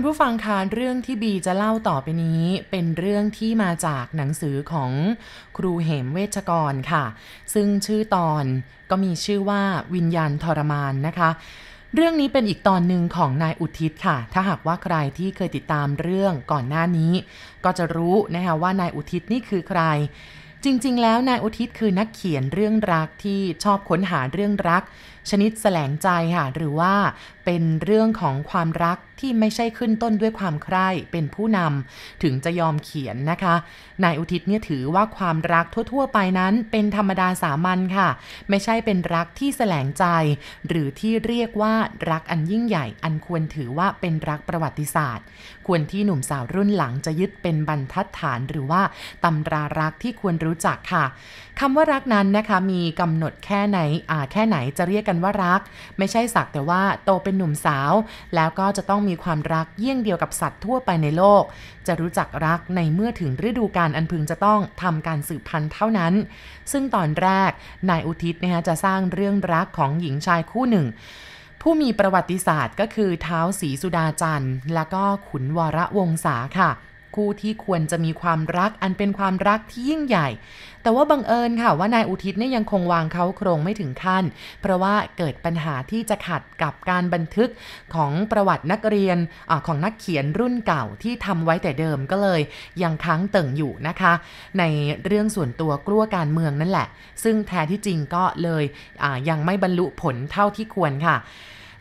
คุณผู้ฟังคะเรื่องที่บีจะเล่าต่อไปนี้ เป็นเรื่องที่มาจากหนังสือของครูเหมเวชกรค่ะ ซึ่งชื่อตอนก็มีชื่อว่าวิญญาณทรมานนะคะ เรื่องนี้เป็นอีกตอนหนึ่งของนายอุทิศค่ะ ถ้าหากว่าใครที่เคยติดตามเรื่องก่อนหน้านี้ ก็จะรู้นะคะว่านายอุทิศนี่คือใคร จริง ๆ แล้วนายอุทิศคือนักเขียนเรื่องรักที่ชอบค้นหาเรื่องรัก ชนิดแสลงใจค่ะ หรือว่าเป็นเรื่องของความรักที่ไม่ใช่ขึ้นต้นด้วยความใคร่เป็นผู้นำถึงจะยอมเขียนนะคะ นายอุทิศเนี่ยถือว่าความรักทั่ว ๆ ไปนั้นเป็นธรรมดาสามัญค่ะ ไม่ใช่เป็นรักที่แสลงใจ หรือที่เรียกว่ารักอันยิ่งใหญ่ อันควรถือว่าเป็นรักประวัติศาสตร์ ควรที่หนุ่มสาวรุ่นหลังจะยึดเป็นบรรทัดฐานหรือว่าตำรารักที่ควรรู้จักค่ะคำว่ารักนั้นนะคะมีกำหนดแค่ไหนอ่าแค่ไหนจะเรียกกันว่ารัก ไม่ใช่สักแต่ว่าโตเป็นหนุ่มสาว แล้วก็จะต้องมีความรักเยี่ยงเดียวกับสัตว์ทั่วไปในโลก จะรู้จักรักในเมื่อถึงฤดูกาลอันพึงจะต้องทำการสืบพันธุ์เท่านั้น ซึ่งตอนแรกนายอุทิศนะคะจะสร้างเรื่องรักของหญิงชายคู่หนึ่งผู้มีประวัติศาสตร์ก็คือเท้าสีสุดาจันทร์ แล้วก็ขุนวรวงศาค่ะ คู่ที่ควรจะมีความรักอันเป็นความรักที่ยิ่งใหญ่ แต่ว่าบังเอิญค่ะว่านายอุทิศเนี่ยยังคงวางเขาโครงไม่ถึงขั้น เพราะว่าเกิดปัญหาที่จะขัดกับการบันทึกของประวัตินักเรียนอของนักเขียนรุ่นเก่าที่ทำไว้แต่เดิมก็เลย ยังค้างเติ่งอยู่นะคะ ในเรื่องส่วนตัวกลัวการเมืองนั่นแหละ ซึ่งแท้ที่จริงก็เลยยังไม่บรรลุผลเท่าที่ควรค่ะ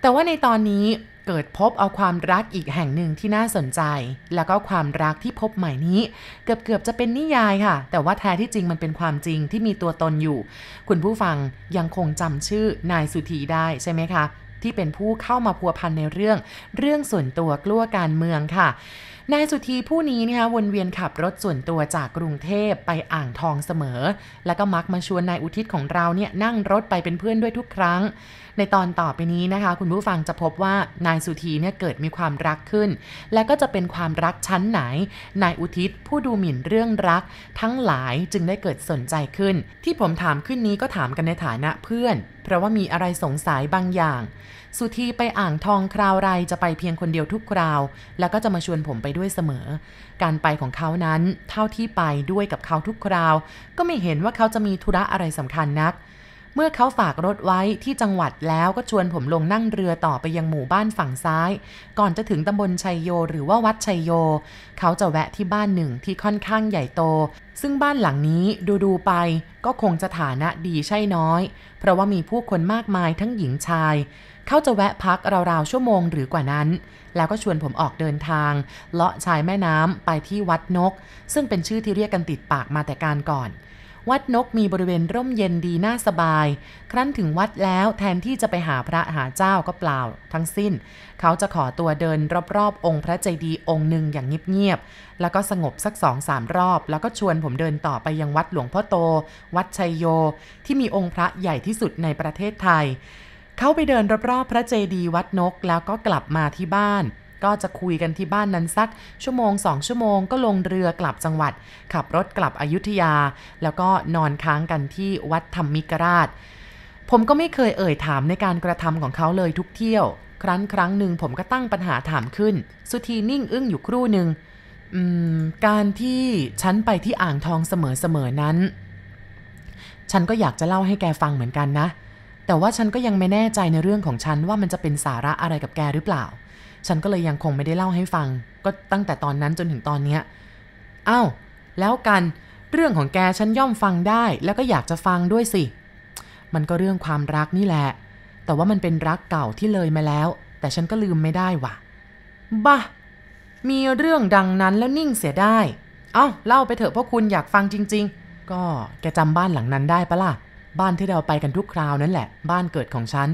แต่ว่าในตอนนี้ เกิดพบเอาความรักอีกแห่งหนึ่งที่น่าสนใจ แล้วก็ความรักที่พบใหม่นี้ เกือบเกือบจะเป็นนิยายค่ะ แต่ว่าแท้ที่จริงมันเป็นความจริงที่มีตัวตนอยู่ คุณผู้ฟังยังคงจำชื่อนายสุธีได้ใช่ไหมคะที่เป็นผู้เข้ามาพัวพันในเรื่อง เรื่องส่วนตัวกลัวการเมืองค่ะ นายสุธีผู้นี้นะคะวนเวียนขับรถส่วนตัวจากกรุงเทพไปอ่างทองเสมอ แล้วก็มักมาชวนนายอุทิศของเราเนี่ยนั่งรถไปเป็นเพื่อนด้วยทุกครั้ง ในตอนต่อไปนี้นะคะ คุณผู้ฟังจะพบว่านายสุธีเนี่ยเกิดมีความรักขึ้น และก็จะเป็นความรักชั้นไหน นายอุทิศผู้ดูหมิ่นเรื่องรัก ทั้งหลายจึงได้เกิดสนใจขึ้น ที่ผมถามขึ้นนี้ก็ถามกันในฐานะเพื่อน เพราะว่ามีอะไรสงสัยบางอย่าง สุธีไปอ่างทองคราวไรจะไปเพียงคนเดียวทุกคราว แล้วก็จะมาชวนผมไปด้วยเสมอ การไปของเขานั้นเท่าที่ไปด้วยกับเขาทุกคราว ก็ไม่เห็นว่าเขาจะมีธุระอะไรสำคัญนัก เมื่อเขาฝากรถไว้ที่จังหวัดแล้วก็ชวนผมลงนั่งเรือต่อไปยังหมู่บ้านฝั่งซ้าย ก่อนจะถึงตำบลชัยโยหรือว่าวัดชัยโย เขาจะแวะที่บ้านหนึ่งที่ค่อนข้างใหญ่โต ซึ่งบ้านหลังนี้ดูดูไปก็คงจะฐานะดีใช่น้อย เพราะว่ามีผู้คนมากมายทั้งหญิงชาย เขาจะแวะพักราวๆชั่วโมงหรือกว่านั้น แล้วก็ชวนผมออกเดินทาง เลาะชายแม่น้ำไปที่วัดนก ซึ่งเป็นชื่อที่เรียกกันติดปากมาแต่การก่อน วัดนกมีบริเวณร่มเย็นดีน่าสบาย ครั้นถึงวัดแล้วแทนที่จะไปหาพระหาเจ้าก็เปล่า ทั้งสิ้น เขาจะขอตัวเดินรอบๆ องค์พระเจดีย์องค์หนึ่งอย่างเงียบๆ แล้วก็สงบสักสองสามรอบ แล้วก็ชวนผมเดินต่อไปยังวัดหลวงพ่อโต วัดชัยโย ที่มีองค์พระใหญ่ที่สุดในประเทศไทย เขาไปเดินรอบๆพระเจดีย์วัดนกแล้วก็กลับมาที่บ้าน ก็จะคุยกันที่บ้านนั้นสักชั่วโมงสองชั่วโมงก็ลงเรือกลับจังหวัด ขับรถกลับอยุธยา แล้วก็นอนค้างกันที่วัดธรรมิกราช ผมก็ไม่เคยเอ่ยถามในการกระทำของเขาเลยทุกเที่ยว ครั้นครั้งหนึ่งผมก็ตั้งปัญหาถามขึ้น สุธีนิ่งอึ้งอยู่ครู่หนึ่งการที่ฉันไปที่อ่างทองเสมอๆนั้น ฉันก็อยากจะเล่าให้แกฟังเหมือนกันนะ แต่ว่าฉันก็ยังไม่แน่ใจในเรื่องของฉันว่ามันจะเป็นสาระอะไรกับแกหรือเปล่า ฉันก็เลยยังคงไม่ได้เล่าให้ฟัง ก็ตั้งแต่ตอนนั้นจนถึงตอนนี้อ้าวแล้วกันเรื่องของแกฉันย่อมฟังได้ แล้วก็อยากจะฟังด้วยสิ มันก็เรื่องความรักนี่แหละ แต่ว่ามันเป็นรักเก่าที่เลยมาแล้ว แต่ฉันก็ลืมไม่ได้ว่ะบ้ามีเรื่องดังนั้นแล้วนิ่งเสียได้ เอา้าเล่าไปเถอะเพราะคุณอยากฟังจริง ๆ ก็แกจำบ้านหลังนั้นได้ปะล่ะ บ้านที่เราไปกันทุกคราวนั่นแหละ บ้านเกิดของฉัน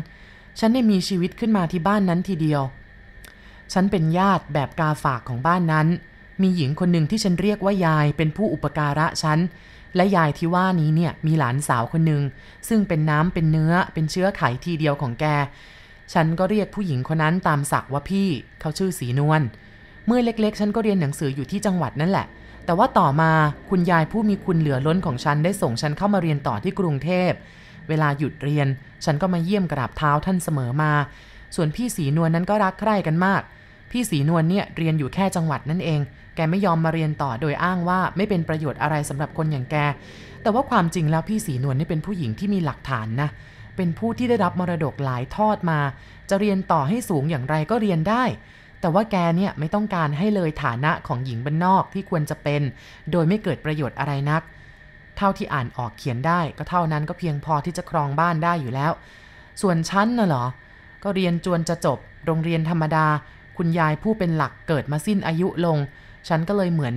ฉันได้มีชีวิตขึ้นมาที่บ้านนั้นทีเดียว ฉันเป็นญาติแบบกาฝากของบ้านนั้น มีหญิงคนหนึ่งที่ฉันเรียกว่ายายเป็นผู้อุปการะฉัน และยายที่ว่านี้เนี่ยมีหลานสาวคนหนึ่งซึ่งเป็นน้ำเป็นเนื้อเป็นเชื้อไขทีเดียวของแก ฉันก็เรียกผู้หญิงคนนั้นตามศักว่าพี่ เขาชื่อสีนวล เมื่อเล็กๆ ฉันก็เรียนหนังสืออยู่ที่จังหวัดนั่นแหละ แต่ว่าต่อมาคุณยายผู้มีคุณเหลือล้นของฉันได้ส่งฉันเข้ามาเรียนต่อที่กรุงเทพ เวลาหยุดเรียน ฉันก็มาเยี่ยมกราบเท้าท่านเสมอมา ส่วนพี่สีนวลนั้นก็รักใคร่กันมาก พี่สีนวลเนี่ยเรียนอยู่แค่จังหวัดนั่นเอง แกไม่ยอมมาเรียนต่อโดยอ้างว่าไม่เป็นประโยชน์อะไรสำหรับคนอย่างแก แต่ว่าความจริงแล้วพี่สีนวลนี่เป็นผู้หญิงที่มีหลักฐานนะ เป็นผู้ที่ได้รับมรดกหลายทอดมา จะเรียนต่อให้สูงอย่างไรก็เรียนได้ แต่ว่าแกเนี่ยไม่ต้องการให้เลยฐานะของหญิงบ้านนอกที่ควรจะเป็น โดยไม่เกิดประโยชน์อะไรนัก เท่าที่อ่านออกเขียนได้ ก็เท่านั้นก็เพียงพอที่จะครองบ้านได้อยู่แล้ว ส่วนฉันน่ะเหรอ ก็เรียนจวนจะจบ โรงเรียนธรรมดา คุณยายผู้เป็นหลักเกิดมาสิ้นอายุลง ฉันก็เลยเหมือน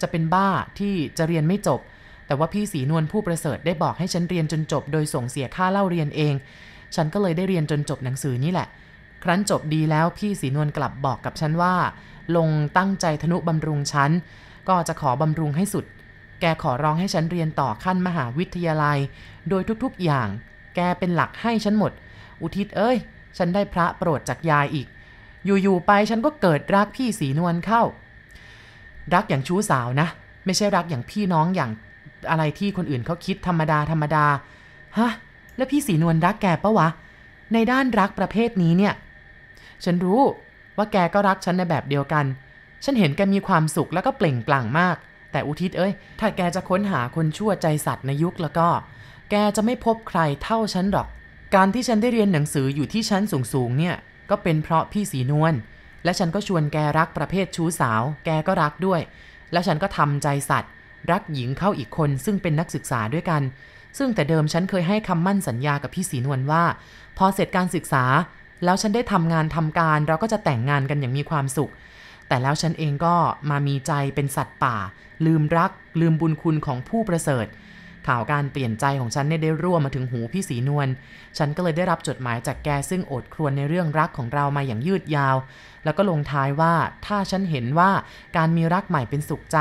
จะเป็นบ้าที่จะเรียนไม่จบ แต่ว่าพี่สีนวลผู้ประเสริฐได้บอกให้ฉันเรียนจนจบ โดยส่งเสียค่าเล่าเรียนเอง ฉันก็เลยได้เรียนจนจบหนังสือนี่แหละ ครั้นจบดีแล้วพี่สีนวลกลับบอกกับฉันว่า ลงตั้งใจทนุบำรุงฉันก็จะขอบำรุงให้สุด แกขอร้องให้ฉันเรียนต่อขั้นมหาวิทยาลัย โดยทุกๆอย่าง แกเป็นหลักให้ฉันหมด อุทิศเอ้ย ฉันได้พระโปรดจากยายอีก อยู่ๆไปฉันก็เกิดรักพี่สีนวลเข้า รักอย่างชู้สาวนะ ไม่ใช่รักอย่างพี่น้องอย่างอะไรที่คนอื่นเขาคิดธรรมดาธรรมดาฮะแล้วพี่สีนวลรักแกปะวะ ในด้านรักประเภทนี้เนี่ย ฉันรู้ว่าแกก็รักฉันในแบบเดียวกัน ฉันเห็นแกมีความสุขแล้วก็เปล่งปลั่งมาก แต่อุทิศเอ้ย ถ้าแกจะค้นหาคนชั่วใจสัตว์ในยุคแล้วก็ แกจะไม่พบใครเท่าฉันหรอก การที่ฉันได้เรียนหนังสืออยู่ที่ชั้นสูงๆเนี่ย ก็เป็นเพราะพี่สีนวลและฉันก็ชวนแกรักประเภทชู้สาว แกก็รักด้วย และฉันก็ทำใจสัตว์ รักหญิงเข้าอีกคนซึ่งเป็นนักศึกษาด้วยกัน ซึ่งแต่เดิมฉันเคยให้คำมั่นสัญญากับพี่สีนวลว่า พอเสร็จการศึกษา แล้วฉันได้ทำงานทำการ เราก็จะแต่งงานกันอย่างมีความสุข แต่แล้วฉันเองก็มามีใจเป็นสัตว์ป่า ลืมรัก ลืมบุญคุณของผู้ประเสริฐ ข่าวการเปลี่ยนใจของฉันเนี่ยได้รั่วมาถึงหูพี่สีนวล ฉันก็เลยได้รับจดหมายจากแกซึ่งโอดครวญในเรื่องรักของเรามาอย่างยืดยาว แล้วก็ลงท้ายว่าถ้าฉันเห็นว่าการมีรักใหม่เป็นสุขใจ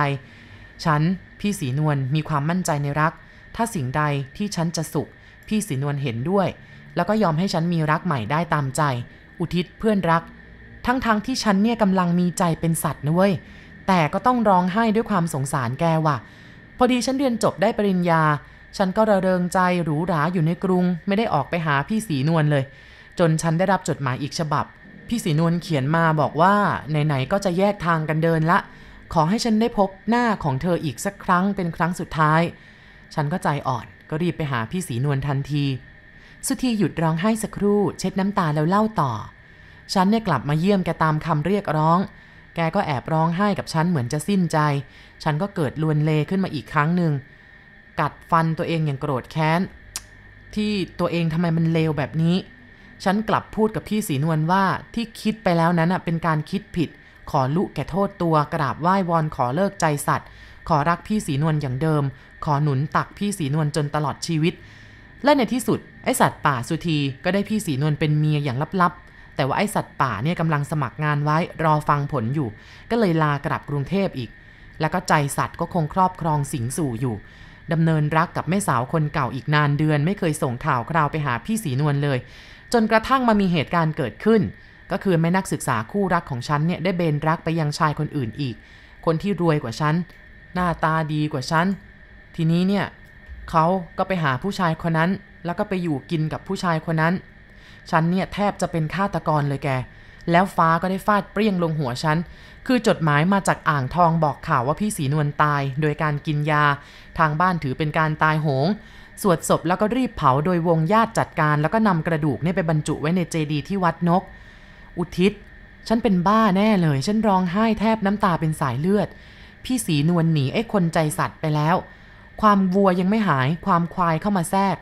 ฉันพี่สีนวลมีความมั่นใจในรัก ถ้าสิ่งใดที่ฉันจะสุข พี่สีนวลเห็นด้วย แล้วก็ยอมให้ฉันมีรักใหม่ได้ตามใจ อุทิศเพื่อนรัก ทั้งๆทที่ฉันเนี่ยกำลังมีใจเป็นสัตว์นะเว้ย แต่ก็ต้องร้องไห้ด้วยความสงสารแกว่ะ พอดีฉันเรียนจบได้ปริญญา ฉันก็ระเริงใจหรูหราอยู่ในกรุง ไม่ได้ออกไปหาพี่สีนวลเลย จนฉันได้รับจดหมายอีกฉบับ พี่สีนวลเขียนมาบอกว่าไหนๆก็จะแยกทางกันเดินละ ขอให้ฉันได้พบหน้าของเธออีกสักครั้งเป็นครั้งสุดท้าย ฉันก็ใจอ่อนก็รีบไปหาพี่สีนวลทันที สุธีหยุดร้องไห้สักครู่ เช็ดน้ำตาแล้วเล่าต่อ ฉันเนี่ยกลับมาเยี่ยมแกตามคำเรียกร้อง แกก็แอบร้องไห้กับฉันเหมือนจะสิ้นใจ ฉันก็เกิดลวนเลขึ้นมาอีกครั้งหนึ่ง กัดฟันตัวเองอย่างโกรธแค้น ที่ตัวเองทำไมมันเลวแบบนี้ ฉันกลับพูดกับพี่สีนวลว่าที่คิดไปแล้วนั้นเป็นการคิดผิด ขอลุแก่โทษตัวกราบไหว้วอนขอเลิกใจสัตว์ ขอรักพี่สีนวลอย่างเดิม ขอหนุนตักพี่สีนวลจนตลอดชีวิต และในที่สุดไอสัตว์ป่าสุธีก็ได้พี่สีนวลเป็นเมียอย่างลับๆ แต่ว่าไอสัตว์ป่าเนี่ยกำลังสมัครงานไว้รอฟังผลอยู่ ก็เลยลากลับกรุงเทพอีก แล้วก็ใจสัตว์ก็คงครอบครองสิงสู่อยู่ดำเนินรักกับแม่สาวคนเก่าอีกนานเดือน ไม่เคยส่งข่าวคราวไปหาพี่สีนวลเลย จนกระทั่งมามีเหตุการณ์เกิดขึ้น ก็คือแม่นักศึกษาคู่รักของฉันเนี่ยได้เบนรักไปยังชายคนอื่นอีก คนที่รวยกว่าฉันหน้าตาดีกว่าฉันทีนี้เนี่ยเขาก็ไปหาผู้ชายคนนั้น แล้วก็ไปอยู่กินกับผู้ชายคนนั้น ฉันเนี่ยแทบจะเป็นฆาตกรเลยแก แล้วฟ้าก็ได้ฟาดเปรี้ยงลงหัวฉัน คือจดหมายมาจากอ่างทองบอกข่าวว่าพี่สีนวลตาย โดยการกินยา ทางบ้านถือเป็นการตายโหง สวดศพแล้วก็รีบเผาโดยวงญาติจัดการ แล้วก็นำกระดูกเนี่ยไปบรรจุไว้ในเจดีย์ที่วัดนก อุทิศ ฉันเป็นบ้าแน่เลย ฉันร้องไห้แทบน้ำตาเป็นสายเลือด พี่สีนวลหนีไอ้คนใจสัตว์ไปแล้ว ความวัวยังไม่หาย ความควายเข้ามาแทรก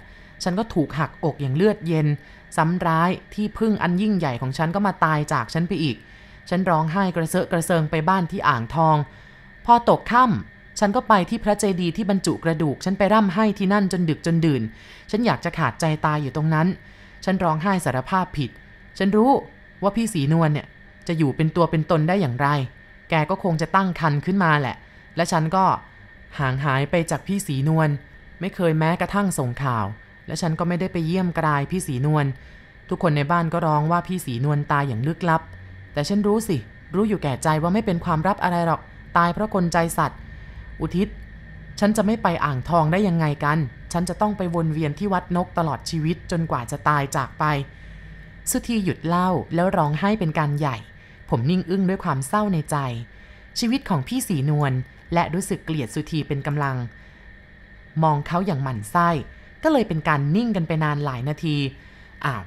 ฉันก็ถูกหักอกอย่างเลือดเย็น ซ้ำร้ายที่พึ่งอันยิ่งใหญ่ของฉันก็มาตายจากฉันไปอีก ฉันร้องไห้กระเซาะกระเซิงไปบ้านที่อ่างทอง พอตกค่ำฉันก็ไปที่พระเจดีย์ที่บรรจุกระดูก ฉันไปร่ำไห้ที่นั่นจนดึกจนดื่น ฉันอยากจะขาดใจตายอยู่ตรงนั้น ฉันร้องไห้สารภาพผิด ฉันรู้ว่าพี่สีนวลเนี่ยจะอยู่เป็นตัวเป็นตนได้อย่างไร แกก็คงจะตั้งคันขึ้นมาแหละ และฉันก็ห่างหายไปจากพี่สีนวลไม่เคยแม้กระทั่งส่งข่าว และฉันก็ไม่ได้ไปเยี่ยมกลายพี่สีนวล ทุกคนในบ้านก็ร้องว่าพี่สีนวลตายอย่างลึกลับ แต่ฉันรู้สิ รู้อยู่แก่ใจว่าไม่เป็นความลับอะไรหรอก ตายเพราะกลใจสัตว์ อุทิศ ฉันจะไม่ไปอ่างทองได้ยังไงกัน ฉันจะต้องไปวนเวียนที่วัดนกตลอดชีวิตจนกว่าจะตายจากไป สุธีหยุดเล่าแล้วร้องไห้เป็นการใหญ่ ผมนิ่งอึ้งด้วยความเศร้าในใจ ชีวิตของพี่สีนวลและรู้สึกเกลียดสุธีเป็นกำลัง มองเขาอย่างหมั่นไส้ ก็เลยเป็นการนิ่งกันไปนานหลายนาทีอ้าว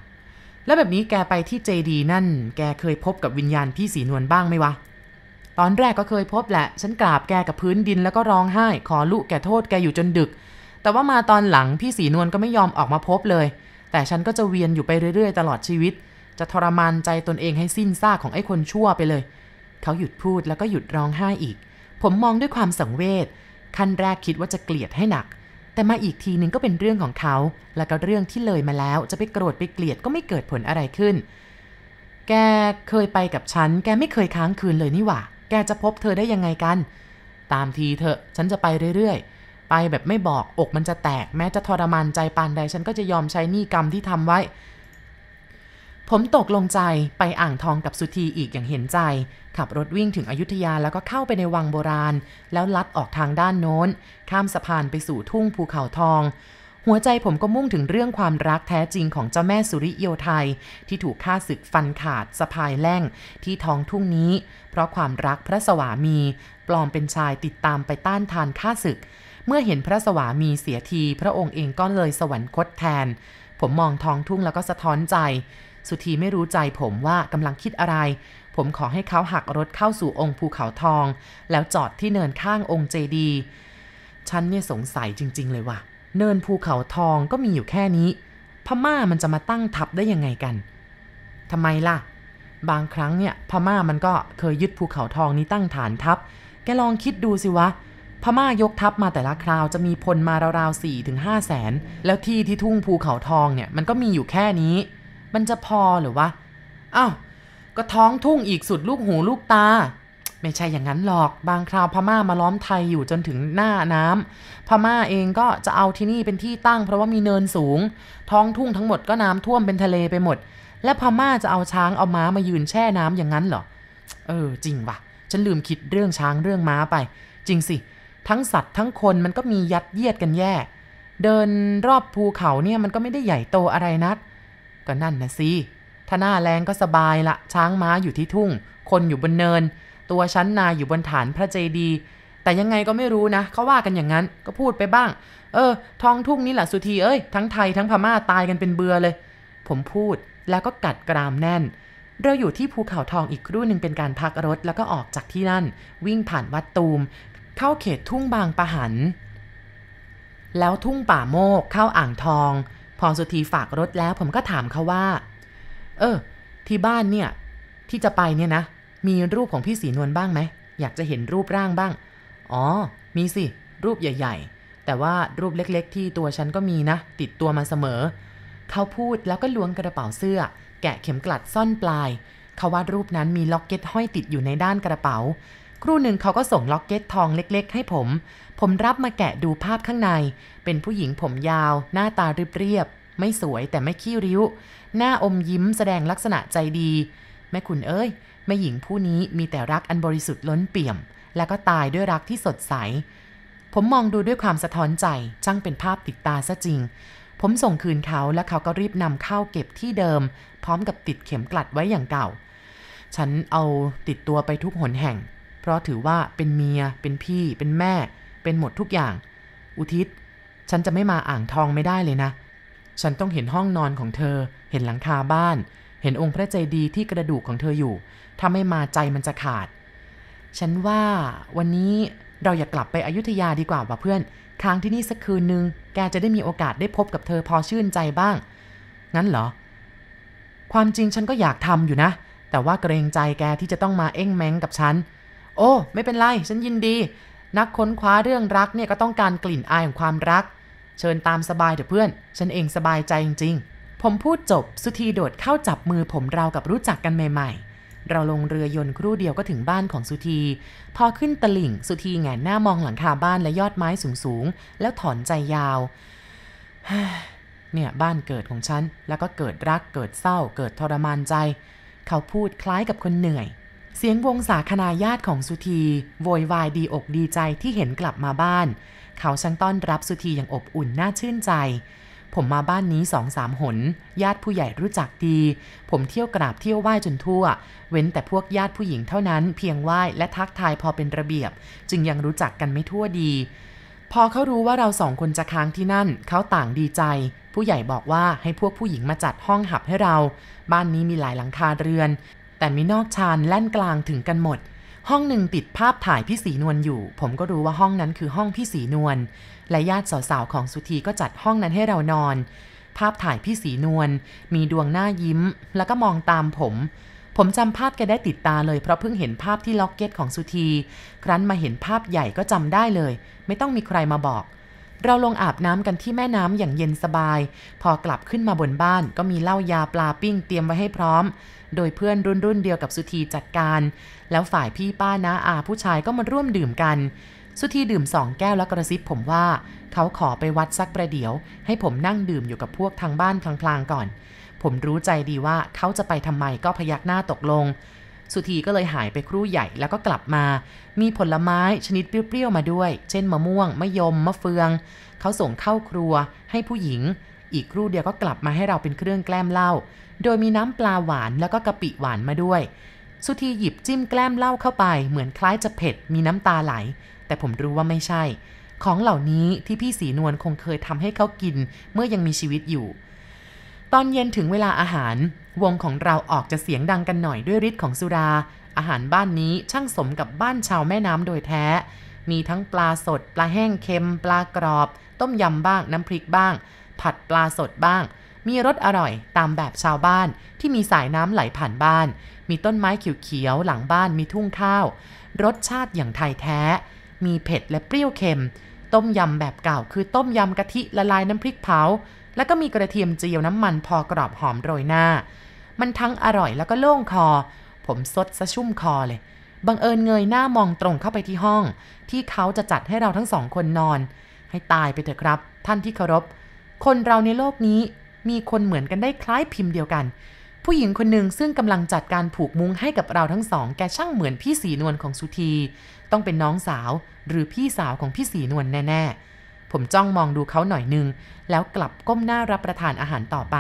แล้วแบบนี้แกไปที่เจดีนั่น แกเคยพบกับวิญญาณพี่สีนวลบ้างไหมวะ ตอนแรกก็เคยพบแหละ ฉันกราบแกกับพื้นดินแล้วก็ร้องไห้ ขอลุแกโทษแกอยู่จนดึก แต่ว่ามาตอนหลังพี่สีนวลก็ไม่ยอมออกมาพบเลย แต่ฉันก็จะเวียนอยู่ไปเรื่อยๆ ตลอดชีวิต จะทรมานใจตนเองให้สิ้นซากของไอ้คนชั่วไปเลย เขาหยุดพูดแล้วก็หยุดร้องไห้อีก ผมมองด้วยความสังเวช ขั้นแรกคิดว่าจะเกลียดให้หนัก แต่มาอีกทีนึงก็เป็นเรื่องของเขา แล้วก็เรื่องที่เลยมาแล้วจะไปโกรธไปเกลียดก็ไม่เกิดผลอะไรขึ้น แกเคยไปกับฉัน แกไม่เคยค้างคืนเลยนี่หว่า แกจะพบเธอได้ยังไงกัน ตามทีเถอะฉันจะไปเรื่อยๆ ไปแบบไม่บอกอกมันจะแตกแม้จะทรมานใจปานใดฉันก็จะยอมใช้หนี้กรรมที่ทำไว้ ผมตกลงใจไปอ่างทองกับสุธีอีกอย่างเห็นใจ ขับรถวิ่งถึงอยุธยาแล้วก็เข้าไปในวังโบราณ แล้วลัดออกทางด้านโน้น ข้ามสะพานไปสู่ทุ่งภูเขาทอง หัวใจผมก็มุ่งถึงเรื่องความรักแท้จริงของเจ้าแม่สุริโยไทย ที่ถูกฆ่าศึกฟันขาดสะพายแล่งที่ท้องทุ่งนี้ เพราะความรักพระสวามี ปลอมเป็นชายติดตามไปต้านทานฆ่าศึก เมื่อเห็นพระสวามีเสียที พระองค์เองก็เลยสวรรคตแทน ผมมองท้องทุ่งแล้วก็สะท้อนใจ สุธีไม่รู้ใจผมว่ากำลังคิดอะไร ผมขอให้เขาหักรถเข้าสู่องค์ภูเขาทอง แล้วจอดที่เนินข้างองค์เจดีฉันเนี่ยสงสัยจริง ๆ เลยว่ะ เนินภูเขาทองก็มีอยู่แค่นี้ พม่ามันจะมาตั้งทัพได้ยังไงกันทำไมล่ะ บางครั้งเนี่ยพม่ามันก็เคยยึดภูเขาทองนี้ตั้งฐานทัพ แกลองคิดดูสิวะพม่ายกทัพมาแต่ละคราวจะมีพลมาราวๆสี่ถึงห้าแสน แล้วที่ที่ทุ่งภูเขาทองเนี่ยมันก็มีอยู่แค่นี้ มันจะพอหรือวะอ้าวก็ท้องทุ่งอีกสุดลูกหูลูกตา ไม่ใช่อย่างนั้นหรอกบางคราวพม่ามาล้อมไทยอยู่จนถึงหน้าน้ำพม่าเองก็จะเอาที่นี่เป็นที่ตั้ง เพราะว่ามีเนินสูง ท้องทุ่งทั้งหมดก็น้ำท่วมเป็นทะเลไปหมด และพม่าจะเอาช้างเอาม้ามายืนแช่น้ำอย่างนั้นเหรอเออจริงวะฉันลืมคิดเรื่องช้างเรื่องม้าไป จริงสิ ทั้งสัตว์ทั้งคนมันก็มียัดเยียดกันแย่ เดินรอบภูเขาเนี่ยมันก็ไม่ได้ใหญ่โตอะไรนัก ก็นั่นนะสิถ้าหน้าแรงก็สบายละ ช้างม้าอยู่ที่ทุ่ง คนอยู่บนเนิน ตัวชั้นนาอยู่บนฐานพระเจดีย์แต่ยังไงก็ไม่รู้นะเขาว่ากันอย่างนั้นก็พูดไปบ้าง เออ ท้องทุ่งนี่แหละสุธีเอ้ยทั้งไทยทั้งพม่าตายกันเป็นเบือเลย ผมพูดแล้วก็กัดกรามแน่น เราอยู่ที่ภูเขาทองอีกครู่หนึ่งเป็นการพักรถแล้วก็ออกจากที่นั่น วิ่งผ่านวัดตูม เข้าเขตทุ่งบางปะหัน แล้วทุ่งป่าโมกเข้าอ่างทอง พอสุธีฝากรถแล้วผมก็ถามเขาว่า เออ ที่บ้านเนี่ย ที่จะไปเนี่ยนะ มีรูปของพี่สีนวลบ้างไหม อยากจะเห็นรูปร่างบ้าง อ๋อ มีสิ รูปใหญ่ ๆ แต่ว่ารูปเล็ก ๆ ที่ตัวฉันก็มีนะ ติดตัวมาเสมอ เขาพูดแล้วก็ล้วงกระเป๋าเสื้อ แกะเข็มกลัดซ่อนปลาย เขาว่ารูปนั้นมีล็อกเก็ตห้อยติดอยู่ในด้านกระเป๋า ครู่หนึ่งเขาก็ส่งล็อกเก็ตทองเล็ก ๆ ให้ผม ผมรับมาแกะดูภาพข้างใน เป็นผู้หญิงผมยาว หน้าตาเรียบๆไม่สวยแต่ไม่ขี้ริ้ว หน้าอมยิ้มแสดงลักษณะใจดี แม่คุณเอ้ยแม่หญิงผู้นี้มีแต่รักอันบริสุทธิ์ล้นเปี่ยม และก็ตายด้วยรักที่สดใส ผมมองดูด้วยความสะท้อนใจช่างเป็นภาพติดตาซะจริง ผมส่งคืนเขาและเขาก็รีบนำเข้าเก็บที่เดิม พร้อมกับติดเข็มกลัดไว้อย่างเก่า ฉันเอาติดตัวไปทุกหนแห่ง เพราะถือว่าเป็นเมีย เป็นพี่ เป็นแม่ เป็นหมดทุกอย่าง อุทิศ ฉันจะไม่มาอ่างทองไม่ได้เลยนะ ฉันต้องเห็นห้องนอนของเธอ เห็นหลังคาบ้าน เห็นองค์พระเจดีที่กระดูกของเธออยู่ ถ้าไม่มาใจมันจะขาด ฉันว่าวันนี้เราอย่ากลับไปอยุธยาดีกว่าว่ะเพื่อน ค้างที่นี่สักคืนนึง แกจะได้มีโอกาสได้พบกับเธอพอชื่นใจบ้าง งั้นเหรอ ความจริงฉันก็อยากทำอยู่นะ แต่ว่าเกรงใจแกที่จะต้องมาเอ้งแมงกับฉัน โอ้ ไม่เป็นไร ฉันยินดี นักค้นคว้าเรื่องรักเนี่ยก็ต้องการกลิ่นอายของความรัก เชิญตามสบายเถอะเพื่อน ฉันเองสบายใจจริงๆ ผมพูดจบสุธีโดดเข้าจับมือผมราวกับรู้จักกันใหม่ ๆ เราลงเรือยนต์ครู่เดียวก็ถึงบ้านของสุธี พอขึ้นตลิ่งสุธีแงนหน้ามองหลังคาบ้านและยอดไม้สูงๆ แล้วถอนใจยาว เนี่ยบ้านเกิดของฉัน แล้วก็เกิดรักเกิดเศร้า เกิดทรมานใจ เขาพูดคล้ายกับคนเหนื่อย เสียงวงสาคนาญาติของสุธีโวยวายดีอกดีใจที่เห็นกลับมาบ้าน เขาช่างต้อนรับสุธีอย่างอบอุ่นน่าชื่นใจ ผมมาบ้านนี้สองสามหน ญาติผู้ใหญ่รู้จักดี ผมเที่ยวกราบเที่ยวไหว้จนทั่ว เว้นแต่พวกญาติผู้หญิงเท่านั้น เพียงไหว้และทักทายพอเป็นระเบียบ จึงยังรู้จักกันไม่ทั่วดี พอเขารู้ว่าเราสองคนจะค้างที่นั่น เขาต่างดีใจ ผู้ใหญ่บอกว่าให้พวกผู้หญิงมาจัดห้องหับให้เรา บ้านนี้มีหลายหลังคาเรือน แต่มีนอกชานแล่นกลางถึงกันหมด ห้องหนึ่งติดภาพถ่ายพี่สีนวลอยู่ ผมก็รู้ว่าห้องนั้นคือห้องพี่สีนวล และญาติสาวๆของสุธีก็จัดห้องนั้นให้เรานอน ภาพถ่ายพี่สีนวลมีดวงหน้ายิ้ม แล้วก็มองตามผม ผมจำภาพแกได้ติดตาเลยเพราะเพิ่งเห็นภาพที่ล็อกเก็ตของสุธี ครั้นมาเห็นภาพใหญ่ก็จำได้เลย ไม่ต้องมีใครมาบอกเราลงอาบน้ำกันที่แม่น้ำอย่างเย็นสบาย พอกลับขึ้นมาบนบ้านก็มีเหล้ายาปลาปิ้งเตรียมไว้ให้พร้อม โดยเพื่อนรุ่นรุ่นเดียวกับสุธีจัดการ แล้วฝ่ายพี่ป้าน้าอาผู้ชายก็มาร่วมดื่มกัน สุธีดื่มสองแก้วแล้วกระซิบผมว่า เขาขอไปวัดสักประเดี๋ยว ให้ผมนั่งดื่มอยู่กับพวกทางบ้านพลางๆก่อน ผมรู้ใจดีว่าเขาจะไปทำไมก็พยักหน้าตกลง สุธีก็เลยหายไปครู่ใหญ่แล้วก็กลับมา มีผลไม้ชนิดเปรี้ยวๆมาด้วย เช่นมะม่วงมะยมมะเฟือง เขาส่งเข้าครัวให้ผู้หญิง อีกครู่เดียวก็กลับมาให้เราเป็นเครื่องแกล้มเหล้า โดยมีน้ำปลาหวานแล้วก็กะปิหวานมาด้วย สุธีหยิบจิ้มแกล้มเหล้าเข้าไป เหมือนคล้ายจะเผ็ด มีน้ำตาไหล แต่ผมรู้ว่าไม่ใช่ ของเหล่านี้ที่พี่สีนวลคงเคยทำให้เขากิน เมื่อยังมีชีวิตอยู่ ตอนเย็นถึงเวลาอาหาร วงของเราออกจะเสียงดังกันหน่อยด้วยฤทธิ์ของสุรา อาหารบ้านนี้ช่างสมกับบ้านชาวแม่น้ำโดยแท้ มีทั้งปลาสด ปลาแห้งเค็ม ปลากรอบ ต้มยำบ้าง น้ำพริกบ้าง ผัดปลาสดบ้าง มีรสอร่อยตามแบบชาวบ้านที่มีสายน้ำไหลผ่านบ้าน มีต้นไม้เขียวๆหลังบ้านมีทุ่งข้าว รสชาติอย่างไทยแท้ มีเผ็ดและเปรี้ยวเค็ม ต้มยำแบบเก่าคือต้มยำกะทิละลายน้ำพริกเผา แล้วก็มีกระเทียมเจียวน้ำมันพอกรอบหอมโรยหน้า มันทั้งอร่อยแล้วก็โล่งคอ ผมซดซะชุ่มคอเลยบังเอิญเงยหน้ามองตรงเข้าไปที่ห้อง ที่เขาจะจัดให้เราทั้งสองคนนอน ให้ตายไปเถอะครับ ท่านที่เคารพ คนเราในโลกนี้มีคนเหมือนกันได้คล้ายพิมพ์เดียวกัน ผู้หญิงคนหนึ่งซึ่งกำลังจัดการผูกมุ้งให้กับเราทั้งสอง แกช่างเหมือนพี่สีนวลของสุธี ต้องเป็นน้องสาว หรือพี่สาวของพี่สีนวลแน่ๆ ผมจ้องมองดูเขาหน่อยนึง แล้วกลับก้มหน้ารับประทานอาหารต่อไป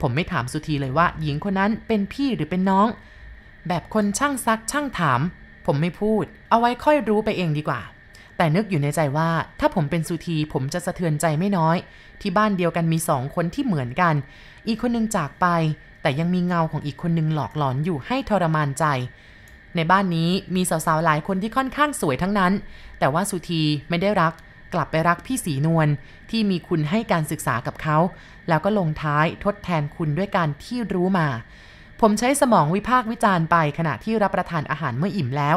ผมไม่ถามสุธีเลยว่า หญิงคนนั้นเป็นพี่หรือเป็นน้อง แบบคนช่างซักช่างถาม ผมไม่พูด เอาไว้ค่อยรู้ไปเองดีกว่า แต่นึกอยู่ในใจว่าถ้าผมเป็นสุธีผมจะสะเทือนใจไม่น้อย ที่บ้านเดียวกันมีสองคนที่เหมือนกัน อีกคนนึงจากไป แต่ยังมีเงาของอีกคนนึงหลอกหลอนอยู่ให้ทรมานใจ ในบ้านนี้มีสาวๆหลายคนที่ค่อนข้างสวยทั้งนั้น แต่ว่าสุธีไม่ได้รักกลับไปรักพี่สีนวลที่มีคุณให้การศึกษากับเขา แล้วก็ลงท้ายทดแทนคุณด้วยการที่รู้มา ผมใช้สมองวิพากษ์วิจารณ์ไปขณะที่รับประทานอาหารเมื่ออิ่มแล้ว